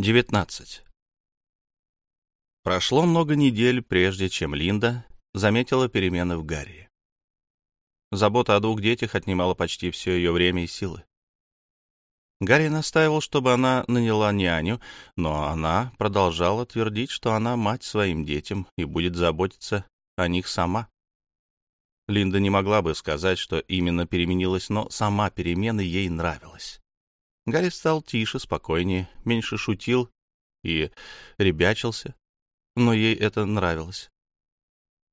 19. Прошло много недель, прежде чем Линда заметила перемены в Гарри. Забота о двух детях отнимала почти все ее время и силы. Гарри настаивал, чтобы она наняла няню, но она продолжала твердить, что она мать своим детям и будет заботиться о них сама. Линда не могла бы сказать, что именно переменилась, но сама перемена ей нравилась. Гарри стал тише, спокойнее, меньше шутил и ребячился, но ей это нравилось.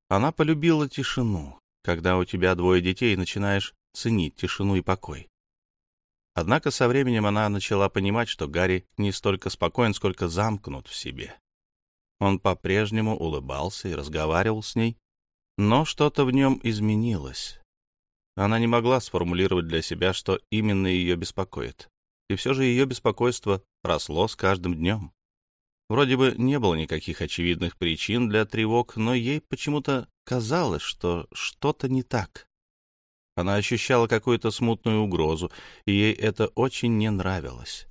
Она полюбила тишину, когда у тебя двое детей начинаешь ценить тишину и покой. Однако со временем она начала понимать, что Гарри не столько спокоен, сколько замкнут в себе. Он по-прежнему улыбался и разговаривал с ней, но что-то в нем изменилось. Она не могла сформулировать для себя, что именно ее беспокоит и все же ее беспокойство росло с каждым днем. Вроде бы не было никаких очевидных причин для тревог, но ей почему-то казалось, что что-то не так. Она ощущала какую-то смутную угрозу, и ей это очень не нравилось.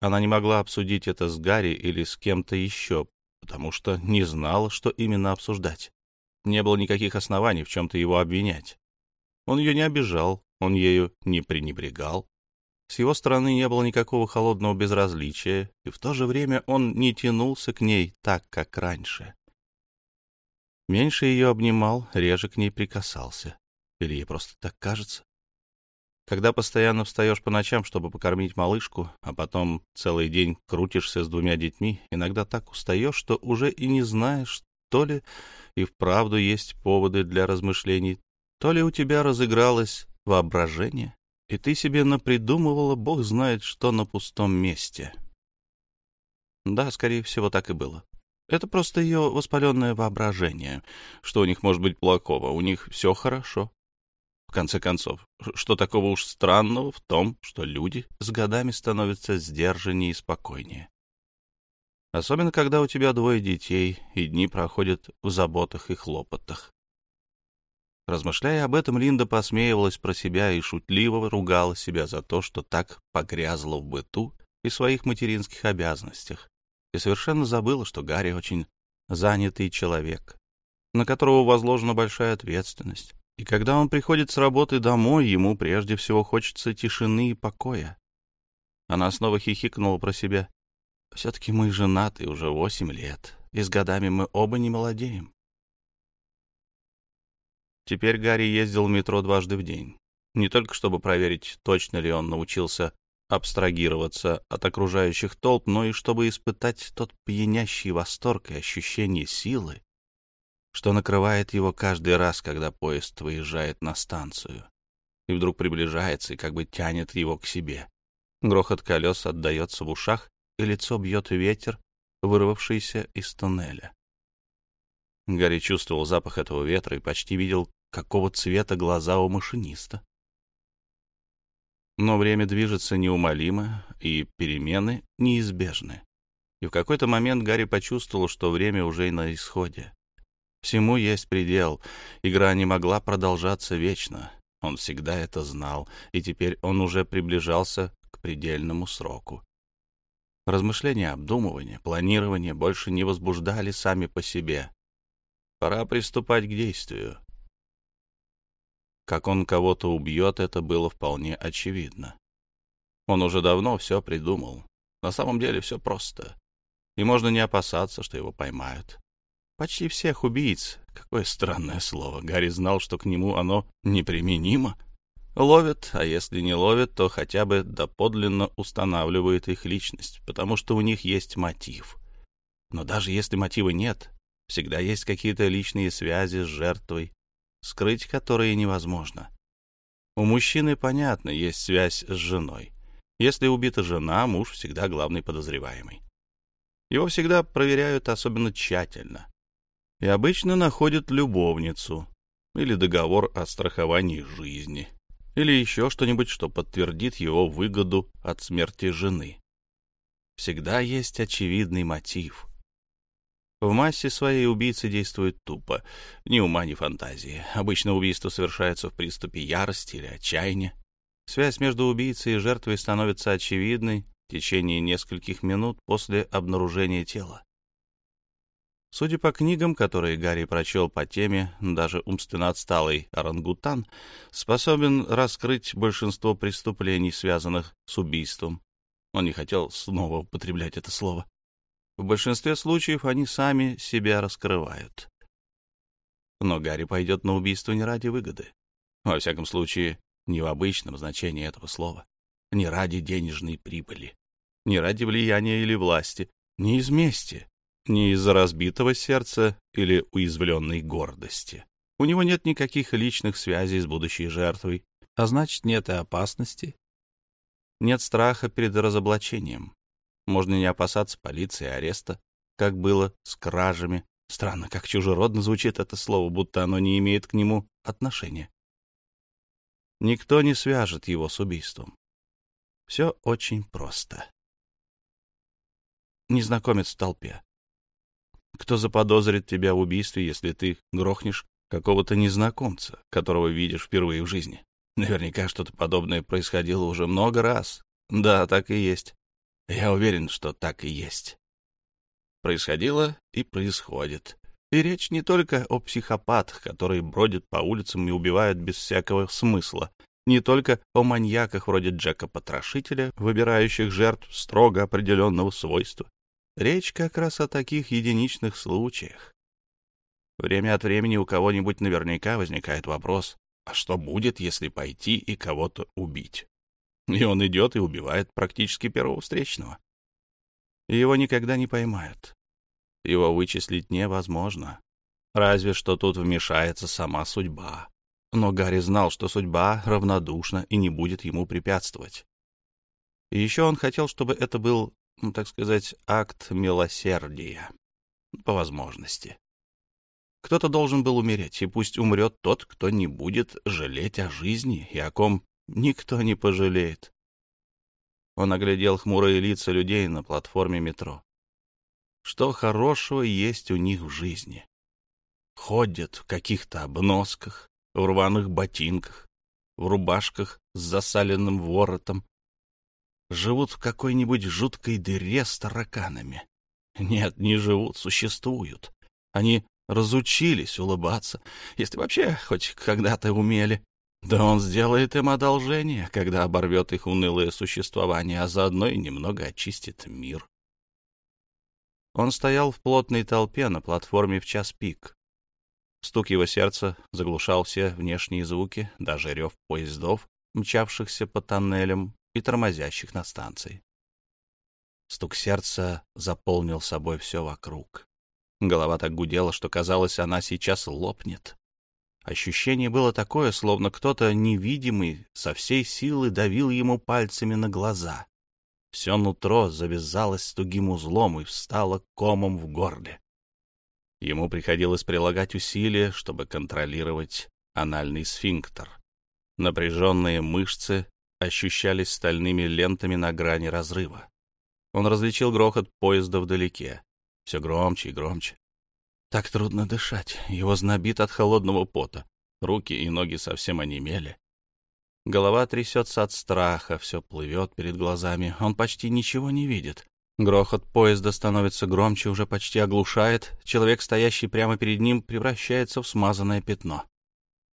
Она не могла обсудить это с Гарри или с кем-то еще, потому что не знала, что именно обсуждать. Не было никаких оснований в чем-то его обвинять. Он ее не обижал, он ею не пренебрегал. С его стороны не было никакого холодного безразличия, и в то же время он не тянулся к ней так, как раньше. Меньше ее обнимал, реже к ней прикасался. Или ей просто так кажется? Когда постоянно встаешь по ночам, чтобы покормить малышку, а потом целый день крутишься с двумя детьми, иногда так устаешь, что уже и не знаешь, то ли и вправду есть поводы для размышлений, то ли у тебя разыгралось воображение и ты себе напридумывала, бог знает, что на пустом месте. Да, скорее всего, так и было. Это просто ее воспаленное воображение. Что у них может быть плохого? У них все хорошо. В конце концов, что такого уж странного в том, что люди с годами становятся сдержаннее и спокойнее? Особенно, когда у тебя двое детей, и дни проходят в заботах и хлопотах. Размышляя об этом, Линда посмеивалась про себя и шутливо ругала себя за то, что так погрязла в быту и своих материнских обязанностях, и совершенно забыла, что Гарри очень занятый человек, на которого возложена большая ответственность. И когда он приходит с работы домой, ему прежде всего хочется тишины и покоя. Она снова хихикнула про себя. «Все-таки мы женаты уже восемь лет, и с годами мы оба не молодеем. Теперь Гарри ездил в метро дважды в день. Не только чтобы проверить, точно ли он научился абстрагироваться от окружающих толп, но и чтобы испытать тот пьянящий восторг и ощущение силы, что накрывает его каждый раз, когда поезд выезжает на станцию и вдруг приближается и как бы тянет его к себе. Грохот колес отдается в ушах, и лицо бьет ветер, вырвавшийся из туннеля. Гарри чувствовал запах этого ветра и почти видел, какого цвета глаза у машиниста. Но время движется неумолимо, и перемены неизбежны. И в какой-то момент Гарри почувствовал, что время уже на исходе. Всему есть предел. Игра не могла продолжаться вечно. Он всегда это знал, и теперь он уже приближался к предельному сроку. Размышления, обдумывания, планирование больше не возбуждали сами по себе. Пора приступать к действию. Как он кого-то убьет, это было вполне очевидно. Он уже давно все придумал. На самом деле все просто. И можно не опасаться, что его поймают. Почти всех убийц, какое странное слово, Гарри знал, что к нему оно неприменимо, ловят, а если не ловят, то хотя бы доподлинно устанавливают их личность, потому что у них есть мотив. Но даже если мотива нет, Всегда есть какие-то личные связи с жертвой, скрыть которые невозможно. У мужчины, понятно, есть связь с женой. Если убита жена, муж всегда главный подозреваемый. Его всегда проверяют особенно тщательно. И обычно находят любовницу или договор о страховании жизни, или еще что-нибудь, что подтвердит его выгоду от смерти жены. Всегда есть очевидный мотив — в массе своей убийцы действуют тупо. Ни ума, ни фантазии. Обычно убийство совершается в приступе ярости или отчаяния. Связь между убийцей и жертвой становится очевидной в течение нескольких минут после обнаружения тела. Судя по книгам, которые Гарри прочел по теме, даже умственно отсталый орангутан способен раскрыть большинство преступлений, связанных с убийством. Он не хотел снова употреблять это слово. В большинстве случаев они сами себя раскрывают. Но Гарри пойдет на убийство не ради выгоды. Во всяком случае, не в обычном значении этого слова. Не ради денежной прибыли. Не ради влияния или власти. Не из мести не из-за разбитого сердца или уязвленной гордости. У него нет никаких личных связей с будущей жертвой, а значит, нет и опасности. Нет страха перед разоблачением. Можно не опасаться полиции и ареста, как было с кражами. Странно, как чужеродно звучит это слово, будто оно не имеет к нему отношения. Никто не свяжет его с убийством. Все очень просто. Незнакомец в толпе. Кто заподозрит тебя в убийстве, если ты грохнешь какого-то незнакомца, которого видишь впервые в жизни? Наверняка что-то подобное происходило уже много раз. Да, так и есть. Я уверен, что так и есть. Происходило и происходит. И речь не только о психопатах, которые бродят по улицам и убивают без всякого смысла, не только о маньяках вроде Джека-потрошителя, выбирающих жертв строго определенного свойства, Речь как раз о таких единичных случаях. Время от времени у кого-нибудь наверняка возникает вопрос, а что будет, если пойти и кого-то убить? И он идет и убивает практически первого встречного. Его никогда не поймают. Его вычислить невозможно. Разве что тут вмешается сама судьба. Но Гарри знал, что судьба равнодушна и не будет ему препятствовать. И еще он хотел, чтобы это был ну, так сказать, акт милосердия. По возможности. Кто-то должен был умереть, и пусть умрет тот, кто не будет жалеть о жизни и о ком никто не пожалеет. Он оглядел хмурые лица людей на платформе метро. Что хорошего есть у них в жизни? Ходят в каких-то обносках, в рваных ботинках, в рубашках с засаленным воротом, живут в какой-нибудь жуткой дыре с тараканами. Нет, не живут, существуют. Они разучились улыбаться, если вообще хоть когда-то умели. Да он сделает им одолжение, когда оборвет их унылое существование, а заодно и немного очистит мир. Он стоял в плотной толпе на платформе в час пик. Стук его сердца заглушал все внешние звуки, даже рев поездов, мчавшихся по тоннелям, и тормозящих на станции. Стук сердца заполнил собой все вокруг. Голова так гудела, что казалось, она сейчас лопнет. Ощущение было такое, словно кто-то невидимый со всей силы давил ему пальцами на глаза. Все нутро завязалось тугим узлом и встало комом в горле. Ему приходилось прилагать усилия, чтобы контролировать анальный сфинктер. Напряженные мышцы ощущались стальными лентами на грани разрыва. Он различил грохот поезда вдалеке. Все громче и громче. Так трудно дышать. Его знобит от холодного пота. Руки и ноги совсем онемели. Голова трясется от страха, все плывет перед глазами. Он почти ничего не видит. Грохот поезда становится громче, уже почти оглушает. Человек, стоящий прямо перед ним, превращается в смазанное пятно.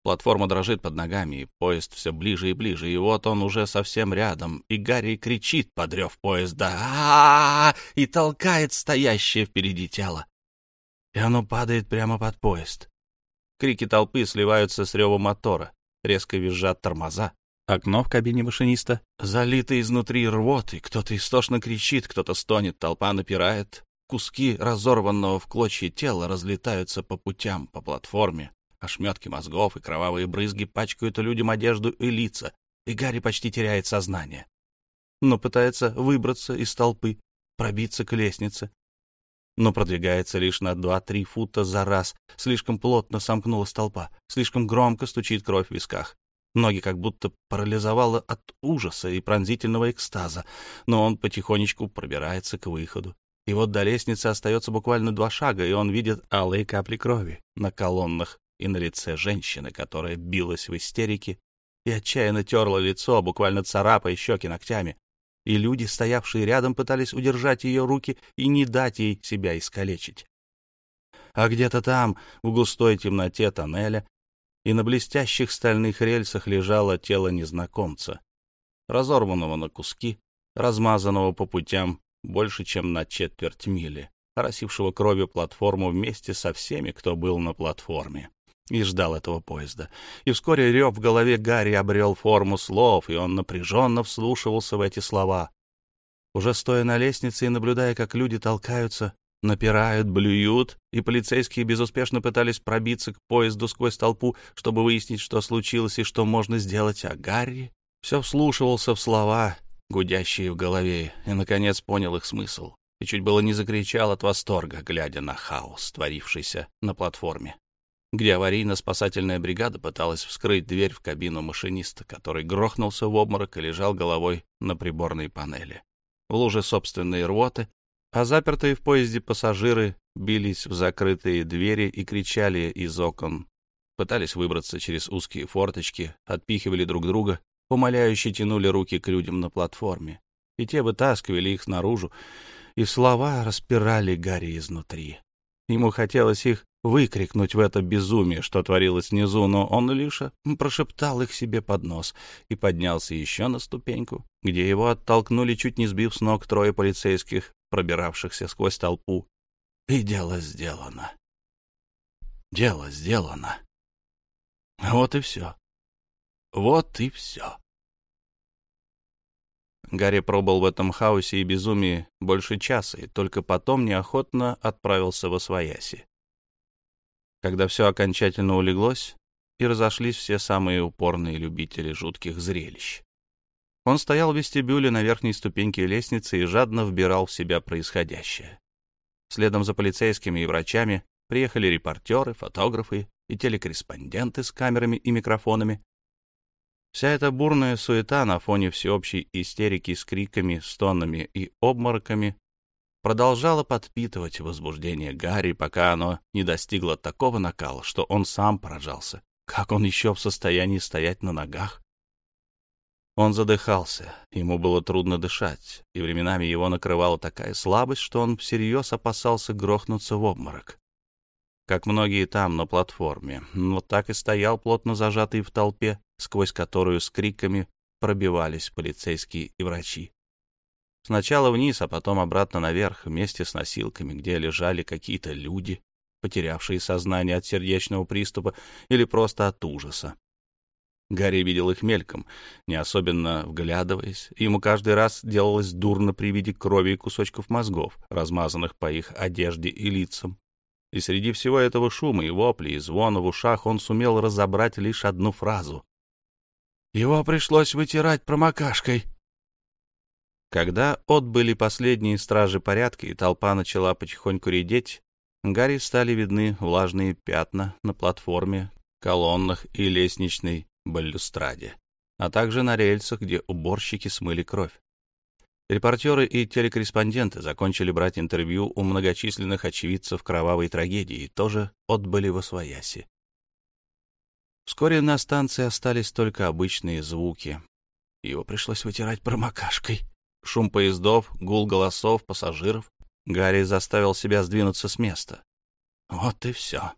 Платформа дрожит под ногами, и поезд все ближе и ближе, и вот он уже совсем рядом, и Гарри кричит, подрев поезда, а, -а, -а, и толкает стоящее впереди тело. И оно падает прямо под поезд. Крики толпы сливаются с ревом мотора, резко визжат тормоза. Окно в кабине машиниста залито изнутри рвотой, кто-то истошно кричит, кто-то стонет, толпа напирает. Куски разорванного в клочья тела разлетаются по путям, по платформе, Ошметки мозгов и кровавые брызги пачкают людям одежду и лица, и Гарри почти теряет сознание. Но пытается выбраться из толпы, пробиться к лестнице. Но продвигается лишь на два-три фута за раз. Слишком плотно сомкнулась толпа, слишком громко стучит кровь в висках. Ноги как будто парализовало от ужаса и пронзительного экстаза, но он потихонечку пробирается к выходу. И вот до лестницы остается буквально два шага, и он видит алые капли крови на колоннах и на лице женщины, которая билась в истерике и отчаянно терла лицо, буквально царапая щеки ногтями. И люди, стоявшие рядом, пытались удержать ее руки и не дать ей себя искалечить. А где-то там, в густой темноте тоннеля, и на блестящих стальных рельсах лежало тело незнакомца, разорванного на куски, размазанного по путям больше, чем на четверть мили, оросившего кровью платформу вместе со всеми, кто был на платформе и ждал этого поезда. И вскоре рев в голове Гарри обрел форму слов, и он напряженно вслушивался в эти слова. Уже стоя на лестнице и наблюдая, как люди толкаются, напирают, блюют, и полицейские безуспешно пытались пробиться к поезду сквозь толпу, чтобы выяснить, что случилось и что можно сделать, а Гарри все вслушивался в слова, гудящие в голове, и, наконец, понял их смысл, и чуть было не закричал от восторга, глядя на хаос, творившийся на платформе, где аварийно-спасательная бригада пыталась вскрыть дверь в кабину машиниста, который грохнулся в обморок и лежал головой на приборной панели. В луже собственной рвоты а запертые в поезде пассажиры бились в закрытые двери и кричали из окон, пытались выбраться через узкие форточки, отпихивали друг друга, умоляюще тянули руки к людям на платформе, и те вытаскивали их наружу, и слова распирали Гарри изнутри. Ему хотелось их выкрикнуть в это безумие, что творилось внизу, но он лишь прошептал их себе под нос и поднялся еще на ступеньку, где его оттолкнули, чуть не сбив с ног трое полицейских, пробиравшихся сквозь толпу. И дело сделано. Дело сделано. Вот и все. Вот и все. Гарри пробыл в этом хаосе и безумии больше часа, и только потом неохотно отправился во свояси. Когда все окончательно улеглось, и разошлись все самые упорные любители жутких зрелищ. Он стоял в вестибюле на верхней ступеньке лестницы и жадно вбирал в себя происходящее. Следом за полицейскими и врачами приехали репортеры, фотографы и телекорреспонденты с камерами и микрофонами. Вся эта бурная суета на фоне всеобщей истерики с криками, стонами и обмороками продолжала подпитывать возбуждение Гарри, пока оно не достигло такого накала, что он сам поражался. Как он еще в состоянии стоять на ногах? Он задыхался, ему было трудно дышать, и временами его накрывала такая слабость, что он всерьез опасался грохнуться в обморок. Как многие там, на платформе, вот так и стоял плотно зажатый в толпе, сквозь которую с криками пробивались полицейские и врачи. Сначала вниз, а потом обратно наверх, вместе с носилками, где лежали какие-то люди, потерявшие сознание от сердечного приступа или просто от ужаса. Гарри видел их мельком, не особенно вглядываясь. Ему каждый раз делалось дурно при виде крови и кусочков мозгов, размазанных по их одежде и лицам. И среди всего этого шума и вопли, и звона в ушах он сумел разобрать лишь одну фразу. «Его пришлось вытирать промокашкой». Когда отбыли последние стражи порядка, и толпа начала потихоньку редеть, Гарри стали видны влажные пятна на платформе, колоннах и лестничной балюстраде, а также на рельсах, где уборщики смыли кровь. Репортеры и телекорреспонденты закончили брать интервью у многочисленных очевидцев кровавой трагедии и тоже отбыли во свояси. Вскоре на станции остались только обычные звуки. Его пришлось вытирать промокашкой. Шум поездов, гул голосов, пассажиров. Гарри заставил себя сдвинуться с места. Вот и все.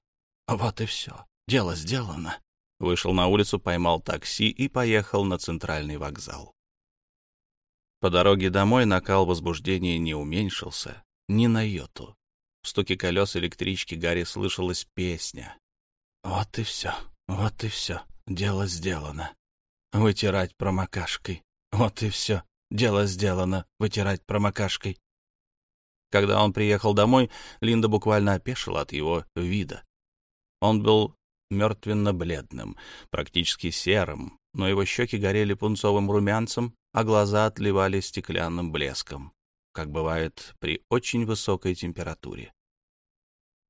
Вот и все. Дело сделано. Вышел на улицу, поймал такси и поехал на центральный вокзал. По дороге домой накал возбуждения не уменьшился ни на йоту. В стуке колес электрички Гарри слышалась песня. «Вот и все, вот и все, дело сделано. Вытирать промокашкой. Вот и все, дело сделано, вытирать промокашкой». Когда он приехал домой, Линда буквально опешила от его вида. Он был мертвенно-бледным, практически серым, но его щеки горели пунцовым румянцем, а глаза отливали стеклянным блеском, как бывает при очень высокой температуре.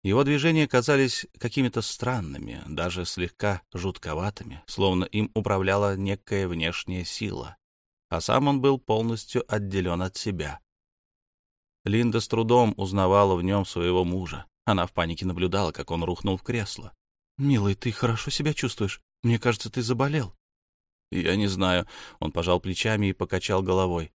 Его движения казались какими-то странными, даже слегка жутковатыми, словно им управляла некая внешняя сила, а сам он был полностью отделен от себя. Линда с трудом узнавала в нем своего мужа. Она в панике наблюдала, как он рухнул в кресло. «Милый, ты хорошо себя чувствуешь? Мне кажется, ты заболел». «Я не знаю». Он пожал плечами и покачал головой.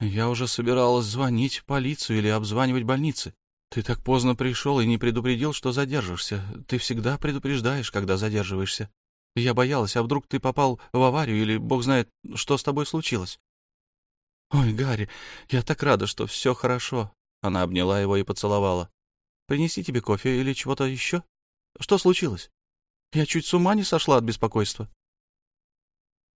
Я уже собиралась звонить в полицию или обзванивать больницы. Ты так поздно пришел и не предупредил, что задержишься. Ты всегда предупреждаешь, когда задерживаешься. Я боялась, а вдруг ты попал в аварию или бог знает, что с тобой случилось. Ой, Гарри, я так рада, что все хорошо. Она обняла его и поцеловала. Принеси тебе кофе или чего-то еще? Что случилось? Я чуть с ума не сошла от беспокойства.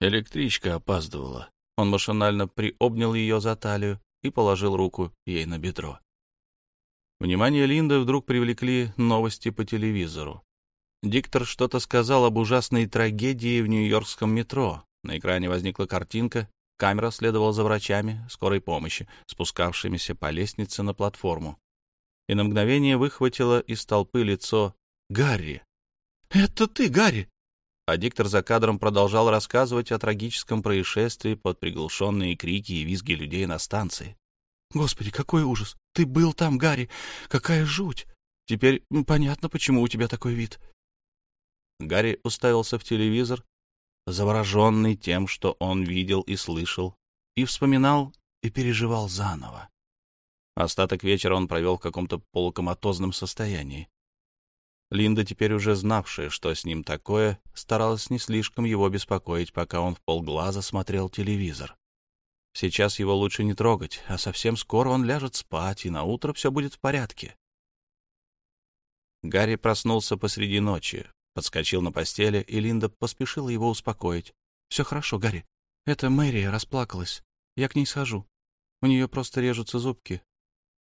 Электричка опаздывала. Он машинально приобнял ее за талию и положил руку ей на бедро. Внимание Линды вдруг привлекли новости по телевизору. Диктор что-то сказал об ужасной трагедии в нью-йоркском метро. На экране возникла картинка, камера следовала за врачами скорой помощи, спускавшимися по лестнице на платформу. И на мгновение выхватило из толпы лицо Гарри. «Это ты, Гарри!» А диктор за кадром продолжал рассказывать о трагическом происшествии под приглушенные крики и визги людей на станции. «Господи, какой ужас! Ты был там, Гарри! Какая жуть! Теперь понятно, почему у тебя такой вид». Гарри уставился в телевизор, завороженный тем, что он видел и слышал, и вспоминал и переживал заново. Остаток вечера он провел в каком-то полукоматозном состоянии. Линда, теперь уже знавшая, что с ним такое, старалась не слишком его беспокоить, пока он в полглаза смотрел телевизор. Сейчас его лучше не трогать, а совсем скоро он ляжет спать, и на утро все будет в порядке. Гарри проснулся посреди ночи, подскочил на постели, и Линда поспешила его успокоить. — Все хорошо, Гарри. Это Мэри расплакалась. Я к ней схожу. У нее просто режутся зубки.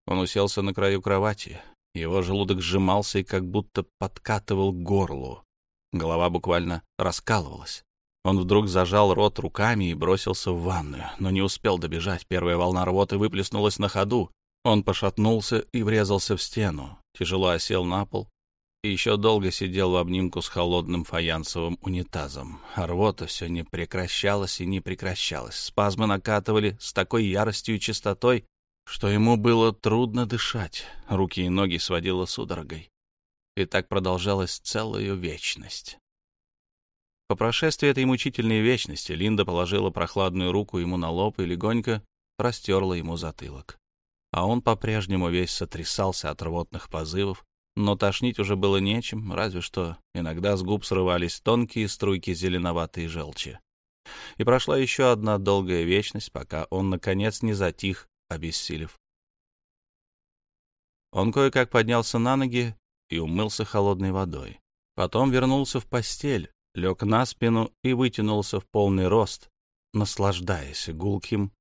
Он уселся на краю кровати, его желудок сжимался и как будто подкатывал к горлу. Голова буквально раскалывалась. Он вдруг зажал рот руками и бросился в ванную, но не успел добежать. Первая волна рвоты выплеснулась на ходу. Он пошатнулся и врезался в стену, тяжело осел на пол и еще долго сидел в обнимку с холодным фаянсовым унитазом. А рвота все не прекращалась и не прекращалась. Спазмы накатывали с такой яростью и частотой, что ему было трудно дышать, руки и ноги сводило судорогой. И так продолжалось целую вечность. По прошествии этой мучительной вечности Линда положила прохладную руку ему на лоб и легонько растерла ему затылок. А он по-прежнему весь сотрясался от рвотных позывов, но тошнить уже было нечем, разве что иногда с губ срывались тонкие струйки зеленоватой желчи. И прошла еще одна долгая вечность, пока он, наконец, не затих обессилев. Он кое-как поднялся на ноги и умылся холодной водой. Потом вернулся в постель, лег на спину и вытянулся в полный рост, наслаждаясь гулким,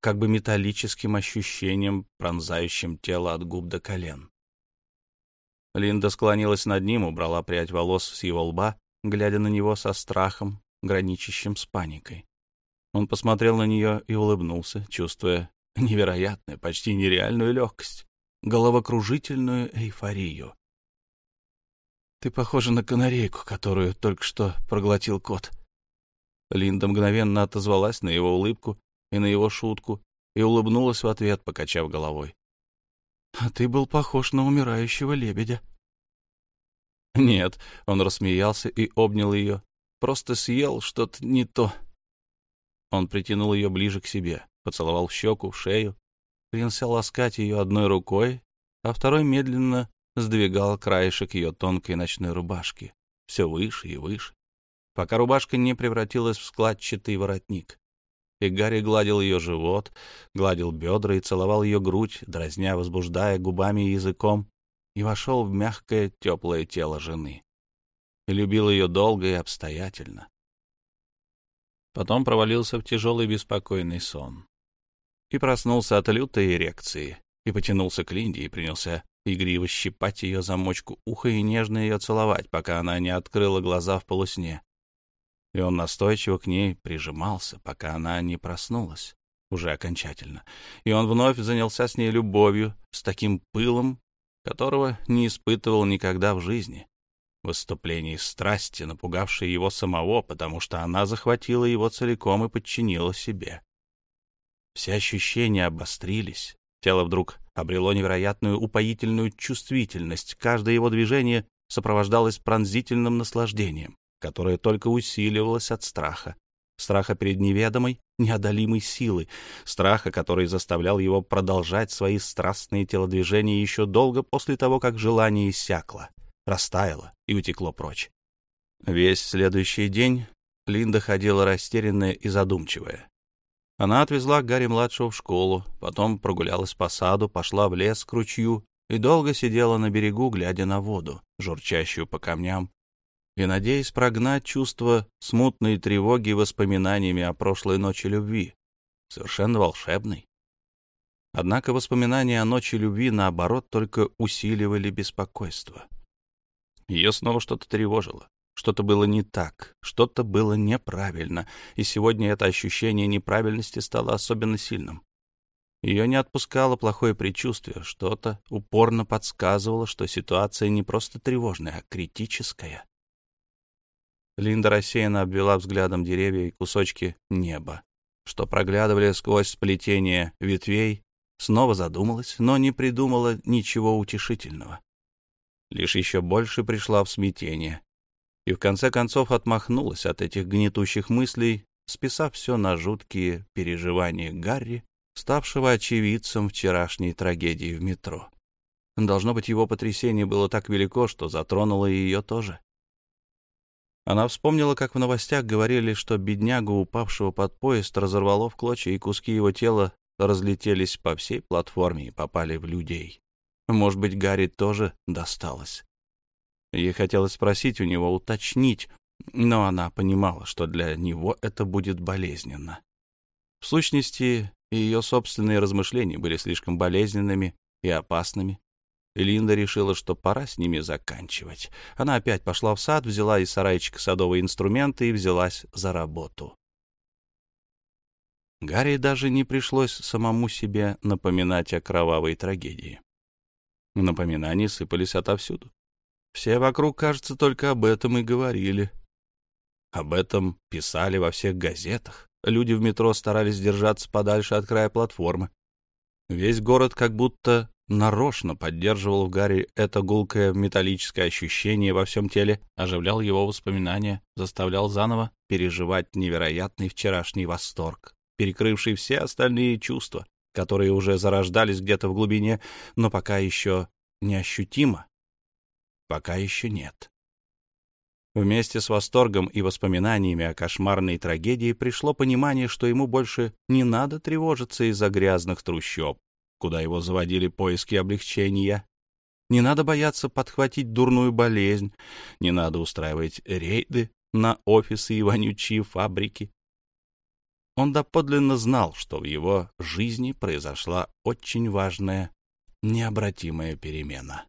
как бы металлическим ощущением, пронзающим тело от губ до колен. Линда склонилась над ним, убрала прядь волос с его лба, глядя на него со страхом, граничащим с паникой. Он посмотрел на нее и улыбнулся, чувствуя невероятную, почти нереальную легкость, головокружительную эйфорию. «Ты похожа на канарейку, которую только что проглотил кот». Линда мгновенно отозвалась на его улыбку и на его шутку и улыбнулась в ответ, покачав головой. «А ты был похож на умирающего лебедя». «Нет», — он рассмеялся и обнял ее, — «просто съел что-то не то». Он притянул ее ближе к себе поцеловал в щеку, в шею, принялся ласкать ее одной рукой, а второй медленно сдвигал краешек ее тонкой ночной рубашки, все выше и выше, пока рубашка не превратилась в складчатый воротник. И Гарри гладил ее живот, гладил бедра и целовал ее грудь, дразня, возбуждая губами и языком, и вошел в мягкое, теплое тело жены. И любил ее долго и обстоятельно. Потом провалился в тяжелый беспокойный сон и проснулся от лютой эрекции, и потянулся к Линде и принялся игриво щипать ее замочку уха и нежно ее целовать, пока она не открыла глаза в полусне. И он настойчиво к ней прижимался, пока она не проснулась, уже окончательно. И он вновь занялся с ней любовью, с таким пылом, которого не испытывал никогда в жизни. Выступление страсти, напугавшее его самого, потому что она захватила его целиком и подчинила себе. Все ощущения обострились. Тело вдруг обрело невероятную упоительную чувствительность. Каждое его движение сопровождалось пронзительным наслаждением, которое только усиливалось от страха. страха перед неведомой, неодолимой силой, страха, который заставлял его продолжать свои страстные телодвижения еще долго после того, как желание иссякло, растаяло и утекло прочь. Весь следующий день Линда ходила растерянная и задумчивая. Она отвезла Гарри-младшего в школу, потом прогулялась по саду, пошла в лес к ручью и долго сидела на берегу, глядя на воду, журчащую по камням, и надеясь прогнать чувство смутной тревоги воспоминаниями о прошлой ночи любви, совершенно волшебной. Однако воспоминания о ночи любви, наоборот, только усиливали беспокойство. Ее снова что-то тревожило. Что-то было не так, что-то было неправильно, и сегодня это ощущение неправильности стало особенно сильным. Ее не отпускало плохое предчувствие, что-то упорно подсказывало, что ситуация не просто тревожная, а критическая. Линда рассеянно обвела взглядом деревья и кусочки неба, что проглядывали сквозь сплетение ветвей, снова задумалась, но не придумала ничего утешительного. Лишь еще больше пришла в смятение и в конце концов отмахнулась от этих гнетущих мыслей, списав все на жуткие переживания Гарри, ставшего очевидцем вчерашней трагедии в метро. Должно быть, его потрясение было так велико, что затронуло ее тоже. Она вспомнила, как в новостях говорили, что беднягу, упавшего под поезд, разорвало в клочья, и куски его тела разлетелись по всей платформе и попали в людей. Может быть, Гарри тоже досталось. Ей хотелось спросить у него, уточнить, но она понимала, что для него это будет болезненно. В сущности, ее собственные размышления были слишком болезненными и опасными. Линда решила, что пора с ними заканчивать. Она опять пошла в сад, взяла из сарайчика садовые инструменты и взялась за работу. Гарри даже не пришлось самому себе напоминать о кровавой трагедии. Напоминания сыпались отовсюду. Все вокруг, кажется, только об этом и говорили. Об этом писали во всех газетах. Люди в метро старались держаться подальше от края платформы. Весь город как будто нарочно поддерживал в Гарри это гулкое металлическое ощущение во всем теле, оживлял его воспоминания, заставлял заново переживать невероятный вчерашний восторг, перекрывший все остальные чувства, которые уже зарождались где-то в глубине, но пока еще неощутимо Пока еще нет. Вместе с восторгом и воспоминаниями о кошмарной трагедии пришло понимание, что ему больше не надо тревожиться из-за грязных трущоб, куда его заводили поиски облегчения. Не надо бояться подхватить дурную болезнь, не надо устраивать рейды на офисы и вонючие фабрики. Он доподлинно знал, что в его жизни произошла очень важная, необратимая перемена.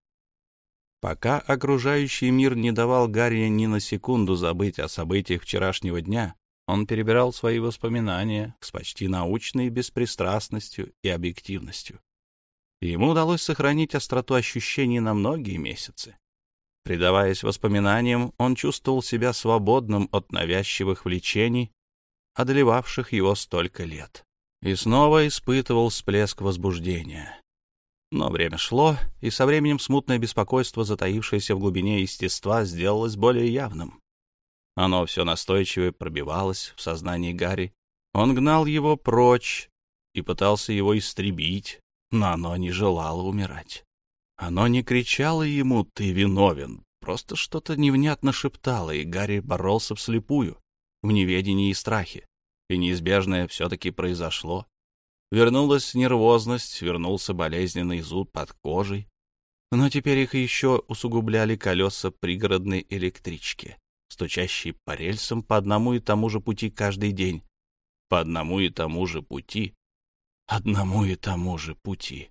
Пока окружающий мир не давал Гарри ни на секунду забыть о событиях вчерашнего дня, он перебирал свои воспоминания с почти научной беспристрастностью и объективностью. И ему удалось сохранить остроту ощущений на многие месяцы. Предаваясь воспоминаниям, он чувствовал себя свободным от навязчивых влечений, одолевавших его столько лет, и снова испытывал всплеск возбуждения. Но время шло, и со временем смутное беспокойство, затаившееся в глубине естества, сделалось более явным. Оно все настойчивее пробивалось в сознании Гарри. Он гнал его прочь и пытался его истребить, но оно не желало умирать. Оно не кричало ему «ты виновен», просто что-то невнятно шептало, и Гарри боролся вслепую, в неведении и страхе. И неизбежное все-таки произошло. Вернулась нервозность, вернулся болезненный зуд под кожей. Но теперь их еще усугубляли колеса пригородной электрички, стучащие по рельсам по одному и тому же пути каждый день. По одному и тому же пути. Одному и тому же пути.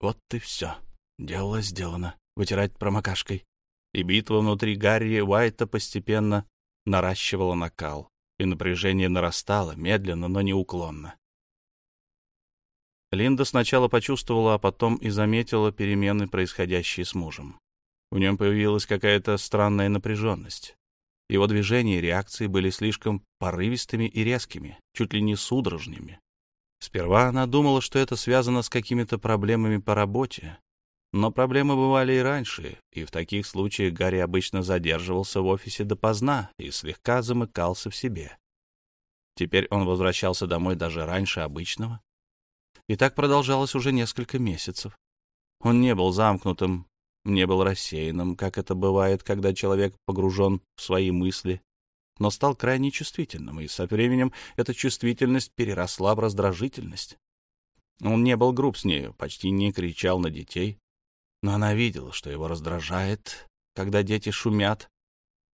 Вот и все. Дело сделано. Вытирать промокашкой. И битва внутри Гарри Уайта постепенно наращивала накал, и напряжение нарастало, медленно, но неуклонно. Линда сначала почувствовала, а потом и заметила перемены, происходящие с мужем. В нем появилась какая-то странная напряженность. Его движения и реакции были слишком порывистыми и резкими, чуть ли не судорожными. Сперва она думала, что это связано с какими-то проблемами по работе. Но проблемы бывали и раньше, и в таких случаях Гарри обычно задерживался в офисе допоздна и слегка замыкался в себе. Теперь он возвращался домой даже раньше обычного. И так продолжалось уже несколько месяцев. Он не был замкнутым, не был рассеянным, как это бывает, когда человек погружен в свои мысли, но стал крайне чувствительным, и со временем эта чувствительность переросла в раздражительность. Он не был груб с нею, почти не кричал на детей, но она видела, что его раздражает, когда дети шумят,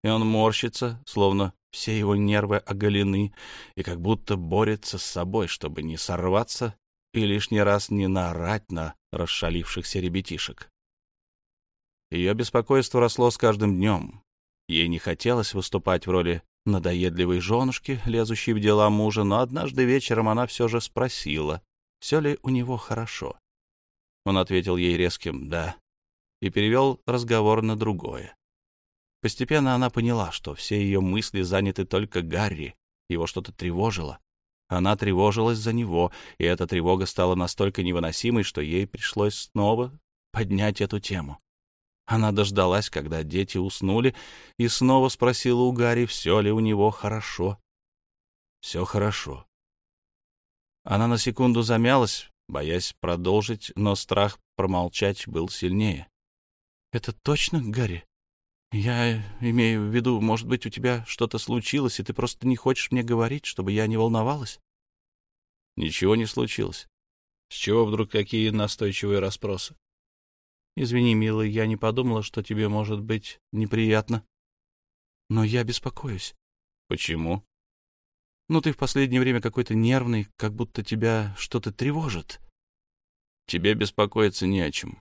и он морщится, словно все его нервы оголены, и как будто борется с собой, чтобы не сорваться и лишний раз не наорать на расшалившихся ребятишек. Ее беспокойство росло с каждым днем. Ей не хотелось выступать в роли надоедливой женушки, лезущей в дела мужа, но однажды вечером она все же спросила, все ли у него хорошо. Он ответил ей резким «да» и перевел разговор на другое. Постепенно она поняла, что все ее мысли заняты только Гарри, его что-то тревожило. Она тревожилась за него, и эта тревога стала настолько невыносимой, что ей пришлось снова поднять эту тему. Она дождалась, когда дети уснули, и снова спросила у Гарри, все ли у него хорошо. Все хорошо. Она на секунду замялась, боясь продолжить, но страх промолчать был сильнее. «Это точно, Гарри? Я имею в виду, может быть, у тебя что-то случилось, и ты просто не хочешь мне говорить, чтобы я не волновалась?» «Ничего не случилось. С чего вдруг такие настойчивые расспросы?» Извини, милый, я не подумала, что тебе может быть неприятно. Но я беспокоюсь. Почему? Ну, ты в последнее время какой-то нервный, как будто тебя что-то тревожит. Тебе беспокоиться не о чем.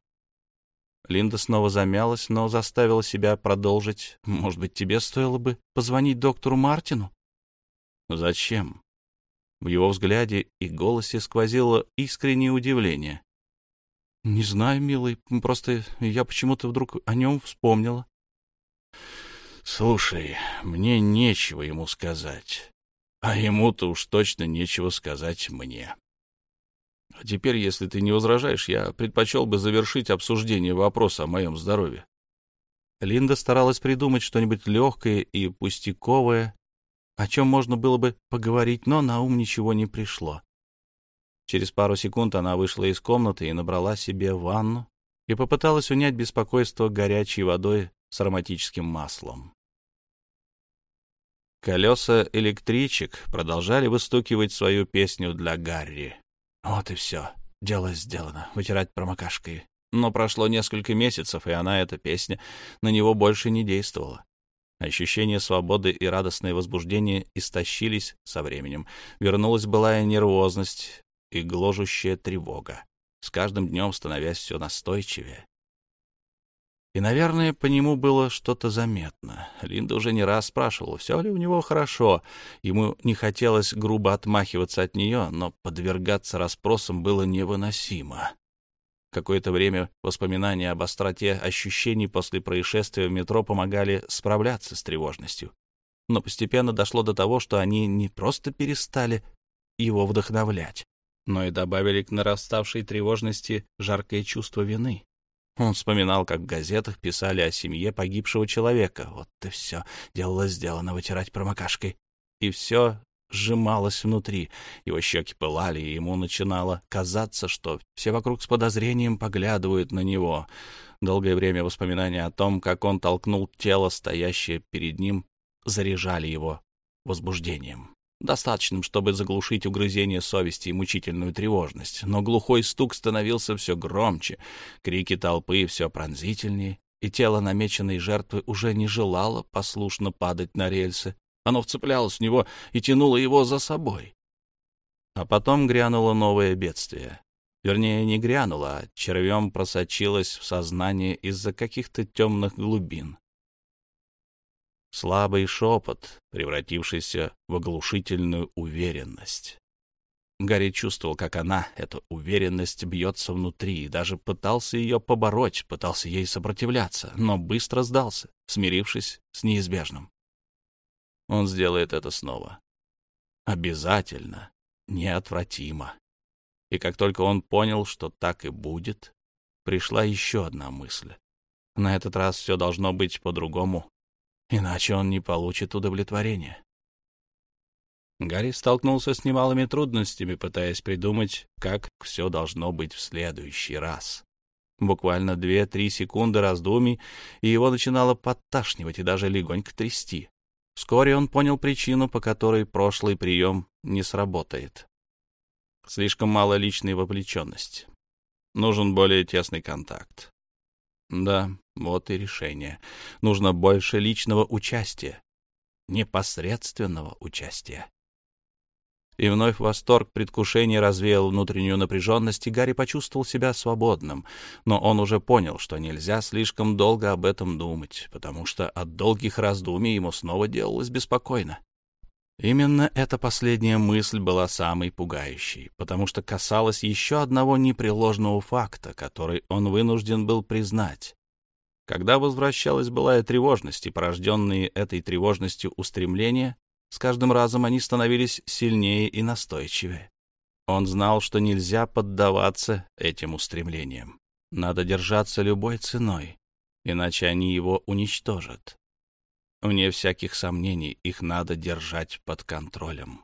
Линда снова замялась, но заставила себя продолжить. Может быть, тебе стоило бы позвонить доктору Мартину? Зачем? В его взгляде и голосе сквозило искреннее удивление. «Не знаю, милый, просто я почему-то вдруг о нем вспомнила». «Слушай, мне нечего ему сказать, а ему-то уж точно нечего сказать мне. А теперь, если ты не возражаешь, я предпочел бы завершить обсуждение вопроса о моем здоровье». Линда старалась придумать что-нибудь легкое и пустяковое, о чем можно было бы поговорить, но на ум ничего не пришло. Через пару секунд она вышла из комнаты и набрала себе ванну и попыталась унять беспокойство горячей водой с ароматическим маслом. Колеса электричек продолжали выстукивать свою песню для Гарри. Вот и все. Дело сделано. Вытирать промокашкой. Но прошло несколько месяцев, и она, эта песня, на него больше не действовала. Ощущение свободы и радостное возбуждение истощились со временем. Вернулась былая нервозность, и гложущая тревога, с каждым днем становясь все настойчивее. И, наверное, по нему было что-то заметно. Линда уже не раз спрашивала, все ли у него хорошо. Ему не хотелось грубо отмахиваться от нее, но подвергаться расспросам было невыносимо. Какое-то время воспоминания об остроте ощущений после происшествия в метро помогали справляться с тревожностью. Но постепенно дошло до того, что они не просто перестали его вдохновлять, но и добавили к нараставшей тревожности жаркое чувство вины. Он вспоминал, как в газетах писали о семье погибшего человека. Вот и все. Дело сделано вытирать промокашкой. И все сжималось внутри. Его щеки пылали, и ему начинало казаться, что все вокруг с подозрением поглядывают на него. Долгое время воспоминания о том, как он толкнул тело, стоящее перед ним, заряжали его возбуждением достаточным, чтобы заглушить угрызение совести и мучительную тревожность, но глухой стук становился все громче, крики толпы все пронзительнее, и тело намеченной жертвы уже не желало послушно падать на рельсы. Оно вцеплялось в него и тянуло его за собой. А потом грянуло новое бедствие. Вернее, не грянуло, а червем просочилось в сознание из-за каких-то темных глубин слабый шепот, превратившийся в оглушительную уверенность. Гарри чувствовал, как она, эта уверенность, бьется внутри, и даже пытался ее побороть, пытался ей сопротивляться, но быстро сдался, смирившись с неизбежным. Он сделает это снова. Обязательно, неотвратимо. И как только он понял, что так и будет, пришла еще одна мысль. На этот раз все должно быть по-другому, иначе он не получит удовлетворения. Гарри столкнулся с немалыми трудностями, пытаясь придумать, как все должно быть в следующий раз. Буквально две-три секунды раздумий, и его начинало подташнивать и даже легонько трясти. Вскоре он понял причину, по которой прошлый прием не сработает. Слишком мало личной вовлеченности. Нужен более тесный контакт. Да, вот и решение. Нужно больше личного участия, непосредственного участия. И вновь восторг предвкушения развеял внутреннюю напряженность, и Гарри почувствовал себя свободным. Но он уже понял, что нельзя слишком долго об этом думать, потому что от долгих раздумий ему снова делалось беспокойно. Именно эта последняя мысль была самой пугающей, потому что касалась еще одного непреложного факта, который он вынужден был признать. Когда возвращалась былая тревожность и порожденные этой тревожностью устремления, с каждым разом они становились сильнее и настойчивее. Он знал, что нельзя поддаваться этим устремлениям. Надо держаться любой ценой, иначе они его уничтожат. Вне всяких сомнений, их надо держать под контролем.